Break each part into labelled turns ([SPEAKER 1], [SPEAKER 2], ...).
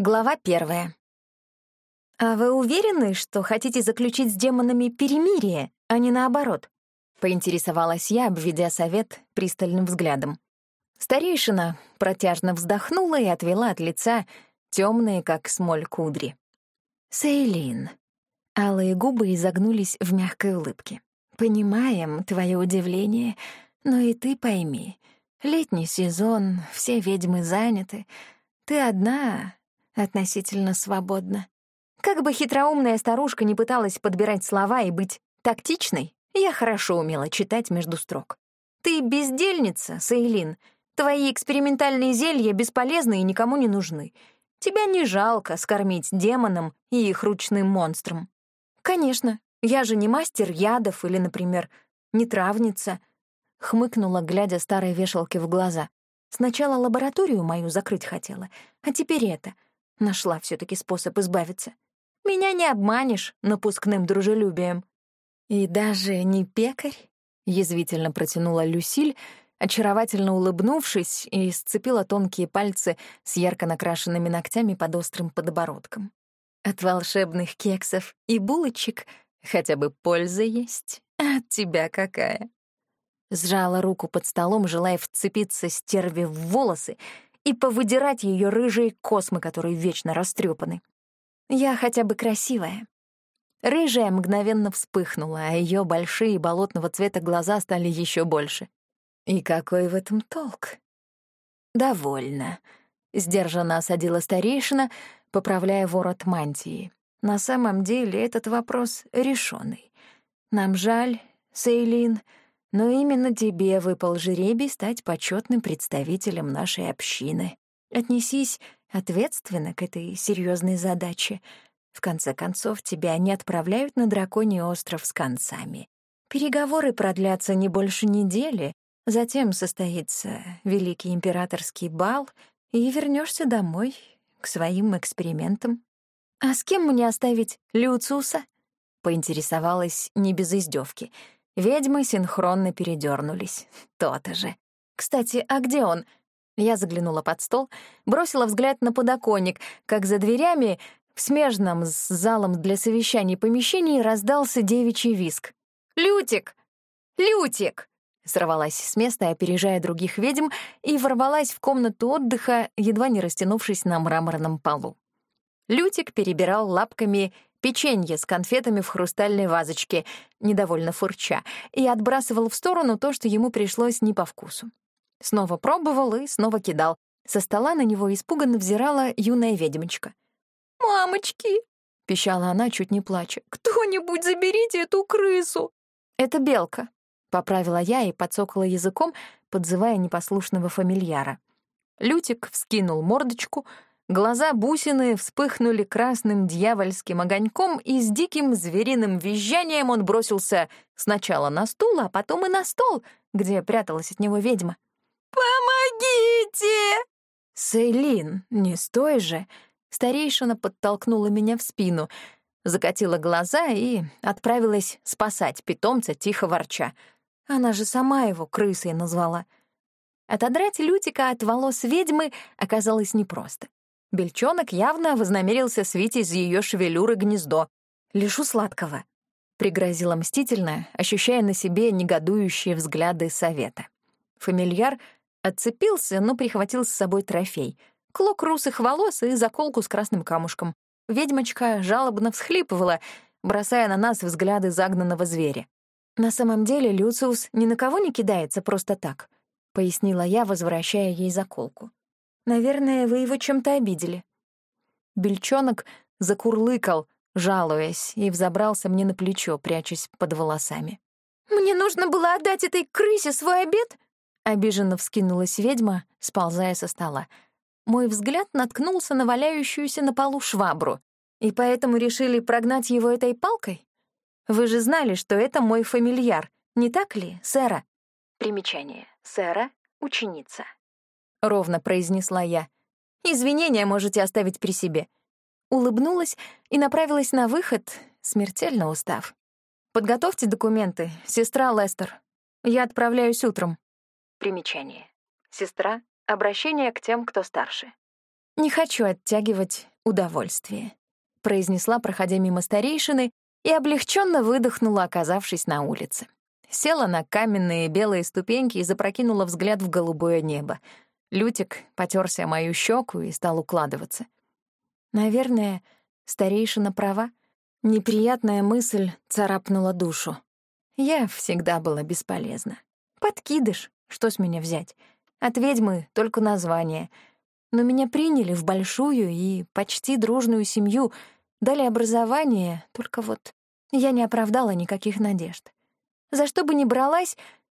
[SPEAKER 1] Глава первая. «А вы уверены, что хотите заключить с демонами перемирие, а не наоборот?» — поинтересовалась я, обведя совет пристальным взглядом. Старейшина протяжно вздохнула и отвела от лица темные, как смоль, кудри. «Сейлин». Алые губы изогнулись в мягкой улыбке. «Понимаем твое удивление, но и ты пойми. Летний сезон, все ведьмы заняты. Ты одна, относительно свободна. Как бы хитроумная старушка не пыталась подбирать слова и быть тактичной, я хорошо умела читать между строк. Ты бездельница, Сейлин. Твои экспериментальные зелья бесполезны и никому не нужны. Тебя не жалко скормить демонам и их ручным монстрам. Конечно, я же не мастер ядов или, например, не травница. Хмыкнула, глядя старой вешалке в глаза. Сначала лабораторию мою закрыть хотела, а теперь это — Нашла все таки способ избавиться. Меня не обманешь напускным дружелюбием. И даже не пекарь, — язвительно протянула Люсиль, очаровательно улыбнувшись и сцепила тонкие пальцы с ярко накрашенными ногтями под острым подбородком. От волшебных кексов и булочек хотя бы польза есть, а от тебя какая? Сжала руку под столом, желая вцепиться стерве в волосы и повыдирать ее рыжие космы, которые вечно растрепаны. Я хотя бы красивая. Рыжая мгновенно вспыхнула, а ее большие болотного цвета глаза стали еще больше. И какой в этом толк? Довольно. Сдержанно осадила старейшина, поправляя ворот мантии. На самом деле этот вопрос решенный. Нам жаль, Сейлин, — но именно тебе выпал жеребий стать почетным представителем нашей общины. Отнесись ответственно к этой серьезной задаче. В конце концов, тебя не отправляют на драконий остров с концами. Переговоры продлятся не больше недели, затем состоится великий императорский бал, и вернешься домой к своим экспериментам. «А с кем мне оставить Люциуса?» — поинтересовалась не без издевки — Ведьмы синхронно передернулись. То-то же. «Кстати, а где он?» Я заглянула под стол, бросила взгляд на подоконник, как за дверями в смежном с залом для совещаний помещении раздался девичий виск. «Лютик! Лютик!» Сорвалась с места, опережая других ведьм, и ворвалась в комнату отдыха, едва не растянувшись на мраморном полу. Лютик перебирал лапками печенье с конфетами в хрустальной вазочке, недовольно фурча, и отбрасывал в сторону то, что ему пришлось не по вкусу. Снова пробовал и снова кидал. Со стола на него испуганно взирала юная ведьмочка. «Мамочки!» — пищала она, чуть не плача. «Кто-нибудь заберите эту крысу!» «Это белка», — поправила я и подсокала языком, подзывая непослушного фамильяра. Лютик вскинул мордочку — Глаза бусины вспыхнули красным дьявольским огоньком, и с диким звериным визжанием он бросился сначала на стул, а потом и на стол, где пряталась от него ведьма. «Помогите!» «Сейлин, не стой же!» Старейшина подтолкнула меня в спину, закатила глаза и отправилась спасать питомца, тихо ворча. Она же сама его крысой назвала. Отодрать Лютика от волос ведьмы оказалось непросто. Бельчонок явно вознамерился свить из ее шевелюры гнездо. «Лишу сладкого», — пригрозила мстительно, ощущая на себе негодующие взгляды совета. Фамильяр отцепился, но прихватил с собой трофей — клок русых волос и заколку с красным камушком. Ведьмочка жалобно всхлипывала, бросая на нас взгляды загнанного зверя. «На самом деле Люциус ни на кого не кидается просто так», — пояснила я, возвращая ей заколку. Наверное, вы его чем-то обидели». Бельчонок закурлыкал, жалуясь, и взобрался мне на плечо, прячась под волосами. «Мне нужно было отдать этой крысе свой обед?» Обиженно вскинулась ведьма, сползая со стола. Мой взгляд наткнулся на валяющуюся на полу швабру. И поэтому решили прогнать его этой палкой? Вы же знали, что это мой фамильяр, не так ли, сэра? Примечание. Сэра — ученица. — ровно произнесла я. «Извинения можете оставить при себе». Улыбнулась и направилась на выход, смертельно устав. «Подготовьте документы, сестра Лестер. Я отправляюсь утром». Примечание. Сестра — обращение к тем, кто старше. Не хочу оттягивать удовольствие», — произнесла, проходя мимо старейшины, и облегченно выдохнула, оказавшись на улице. Села на каменные белые ступеньки и запрокинула взгляд в голубое небо. Лютик потерся мою щеку и стал укладываться. Наверное, старейшина права. Неприятная мысль царапнула душу. Я всегда была бесполезна. Подкидыш, что с меня взять? От ведьмы только название. Но меня приняли в большую и почти дружную семью, дали образование, только вот я не оправдала никаких надежд. За что бы ни бралась,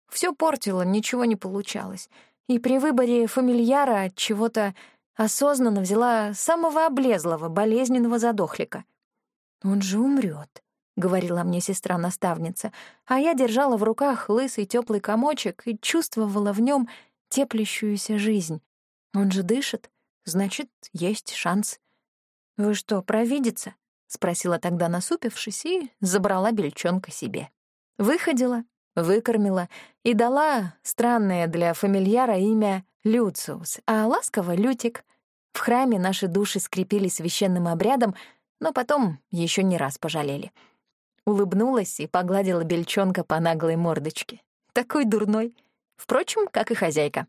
[SPEAKER 1] все портило, ничего не получалось. И при выборе фамильяра от чего-то осознанно взяла самого облезлого, болезненного задохлика. «Он же умрет, говорила мне сестра-наставница, а я держала в руках лысый теплый комочек и чувствовала в нем теплящуюся жизнь. Он же дышит, значит, есть шанс. «Вы что, провидица?» — спросила тогда, насупившись, и забрала бельчонка себе. Выходила, выкормила и дала странное для фамильяра имя Люциус, а ласково — Лютик. В храме наши души скрепили священным обрядом, но потом еще не раз пожалели. Улыбнулась и погладила бельчонка по наглой мордочке. Такой дурной. Впрочем, как и хозяйка.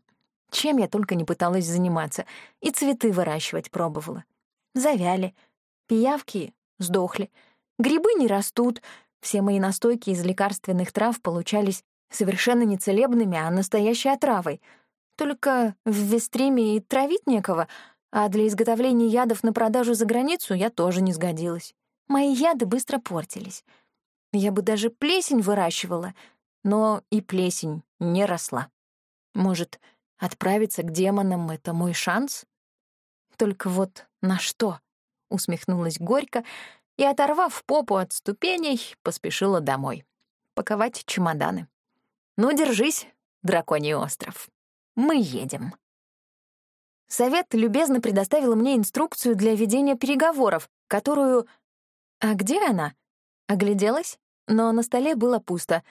[SPEAKER 1] Чем я только не пыталась заниматься. И цветы выращивать пробовала. Завяли. Пиявки сдохли. Грибы не растут — все мои настойки из лекарственных трав получались совершенно не целебными, а настоящей отравой. Только в Вестриме и травить некого, а для изготовления ядов на продажу за границу я тоже не сгодилась. Мои яды быстро портились. Я бы даже плесень выращивала, но и плесень не росла. Может, отправиться к демонам — это мой шанс? Только вот на что? Усмехнулась горько и, оторвав попу от ступеней, поспешила домой. Паковать чемоданы. «Ну, держись, драконий остров. Мы едем». Совет любезно предоставил мне инструкцию для ведения переговоров, которую... А где она? Огляделась, но на столе было пусто.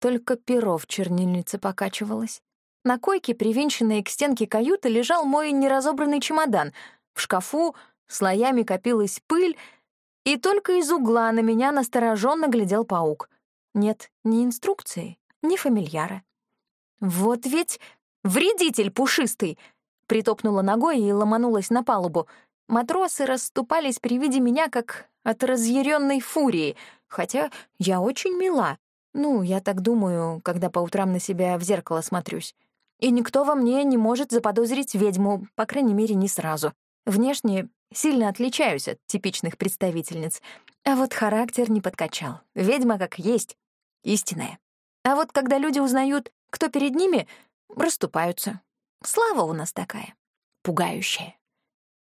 [SPEAKER 1] Только перо в чернильнице покачивалось. На койке, привинченной к стенке каюты, лежал мой неразобранный чемодан. В шкафу слоями копилась пыль, и только из угла на меня настороженно глядел паук. Нет ни инструкции, ни фамильяра. «Вот ведь вредитель пушистый!» Притопнула ногой и ломанулась на палубу. Матросы расступались при виде меня, как от разъяренной фурии, хотя я очень мила. Ну, я так думаю, когда по утрам на себя в зеркало смотрюсь. И никто во мне не может заподозрить ведьму, по крайней мере, не сразу. Внешне Сильно отличаюсь от типичных представительниц. А вот характер не подкачал. Ведьма как есть, истинная. А вот когда люди узнают, кто перед ними, расступаются. Слава у нас такая, пугающая.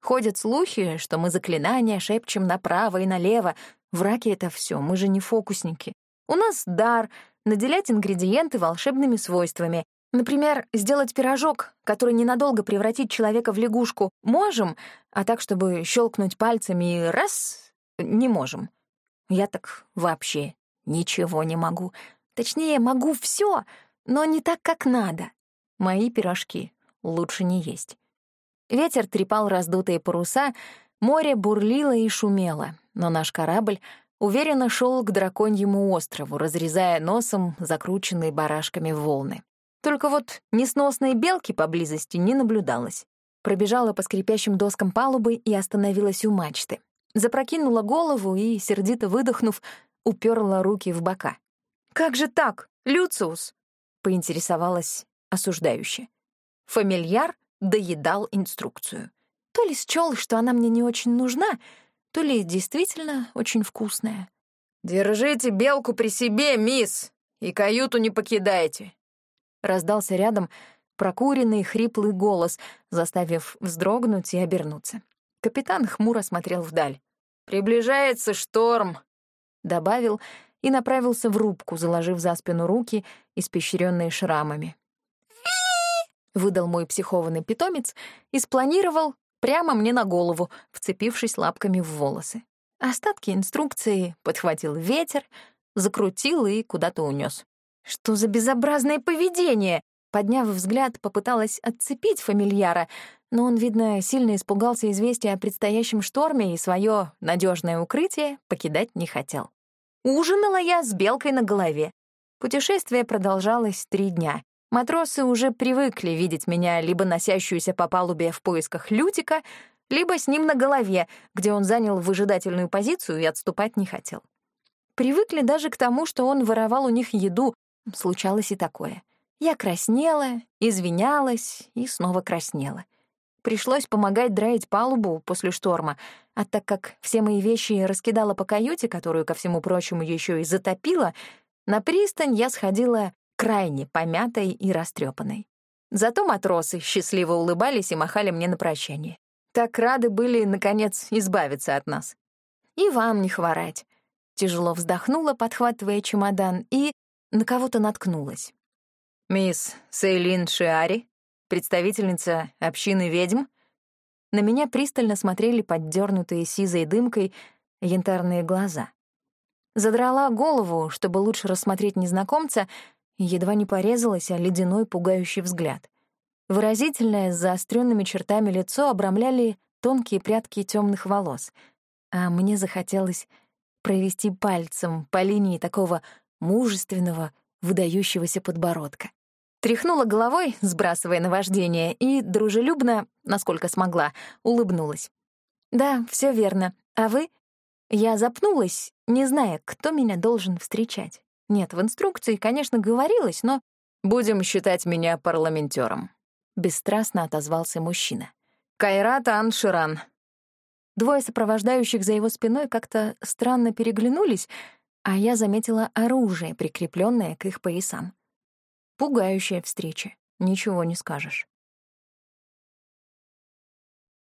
[SPEAKER 1] Ходят слухи, что мы заклинания шепчем направо и налево. Враки — это все, мы же не фокусники. У нас дар — наделять ингредиенты волшебными свойствами, Например, сделать пирожок, который ненадолго превратит человека в лягушку, можем, а так, чтобы щелкнуть пальцами и раз — не можем. Я так вообще ничего не могу. Точнее, могу все, но не так, как надо. Мои пирожки лучше не есть. Ветер трепал раздутые паруса, море бурлило и шумело, но наш корабль уверенно шел к драконьему острову, разрезая носом закрученные барашками волны. Только вот несносной белки поблизости не наблюдалось. Пробежала по скрипящим доскам палубы и остановилась у мачты. Запрокинула голову и, сердито выдохнув, уперла руки в бока. «Как же так, Люциус?» — поинтересовалась осуждающе. Фамильяр доедал инструкцию. То ли счёл, что она мне не очень нужна, то ли действительно очень вкусная. «Держите белку при себе, мисс, и каюту не покидайте раздался рядом прокуренный хриплый голос, заставив вздрогнуть и обернуться. Капитан хмуро смотрел вдаль. «Приближается шторм», — добавил и направился в рубку, заложив за спину руки, испещренные шрамами. выдал мой психованный питомец и спланировал прямо мне на голову, вцепившись лапками в волосы. Остатки инструкции подхватил ветер, закрутил и куда-то унес. «Что за безобразное поведение?» — Подняв взгляд, попыталась отцепить фамильяра, но он, видно, сильно испугался известия о предстоящем шторме и свое надежное укрытие покидать не хотел. Ужинала я с белкой на голове. Путешествие продолжалось три дня. Матросы уже привыкли видеть меня либо носящуюся по палубе в поисках Лютика, либо с ним на голове, где он занял выжидательную позицию и отступать не хотел. Привыкли даже к тому, что он воровал у них еду. Случалось и такое. Я краснела, извинялась и снова краснела. Пришлось помогать драить палубу после шторма, а так как все мои вещи раскидала по каюте, которую, ко всему прочему, еще и затопила, на пристань я сходила крайне помятой и растрепанной. Зато матросы счастливо улыбались и махали мне на прощание. Так рады были, наконец, избавиться от нас. И вам не хворать. Тяжело вздохнула, подхватывая чемодан, и на кого-то наткнулась.
[SPEAKER 2] «Мисс Сейлин Шиари, представительница общины ведьм?»
[SPEAKER 1] На меня пристально смотрели поддернутые сизой дымкой янтарные глаза. Задрала голову, чтобы лучше рассмотреть незнакомца, едва не порезалась о ледяной пугающий взгляд. Выразительное с заостренными чертами лицо обрамляли тонкие прядки темных волос, а мне захотелось провести пальцем по линии такого мужественного, выдающегося подбородка. Тряхнула головой, сбрасывая наваждение, и дружелюбно, насколько смогла, улыбнулась. «Да, все верно. А вы?» Я запнулась, не зная, кто меня должен встречать. Нет, в инструкции, конечно, говорилось, но...
[SPEAKER 2] «Будем считать меня парламентером», — бесстрастно отозвался мужчина. «Кайрат Анширан».
[SPEAKER 1] Двое сопровождающих за его спиной как-то странно переглянулись, а я заметила оружие, прикрепленное к их поясам. Пугающая встреча, ничего не скажешь.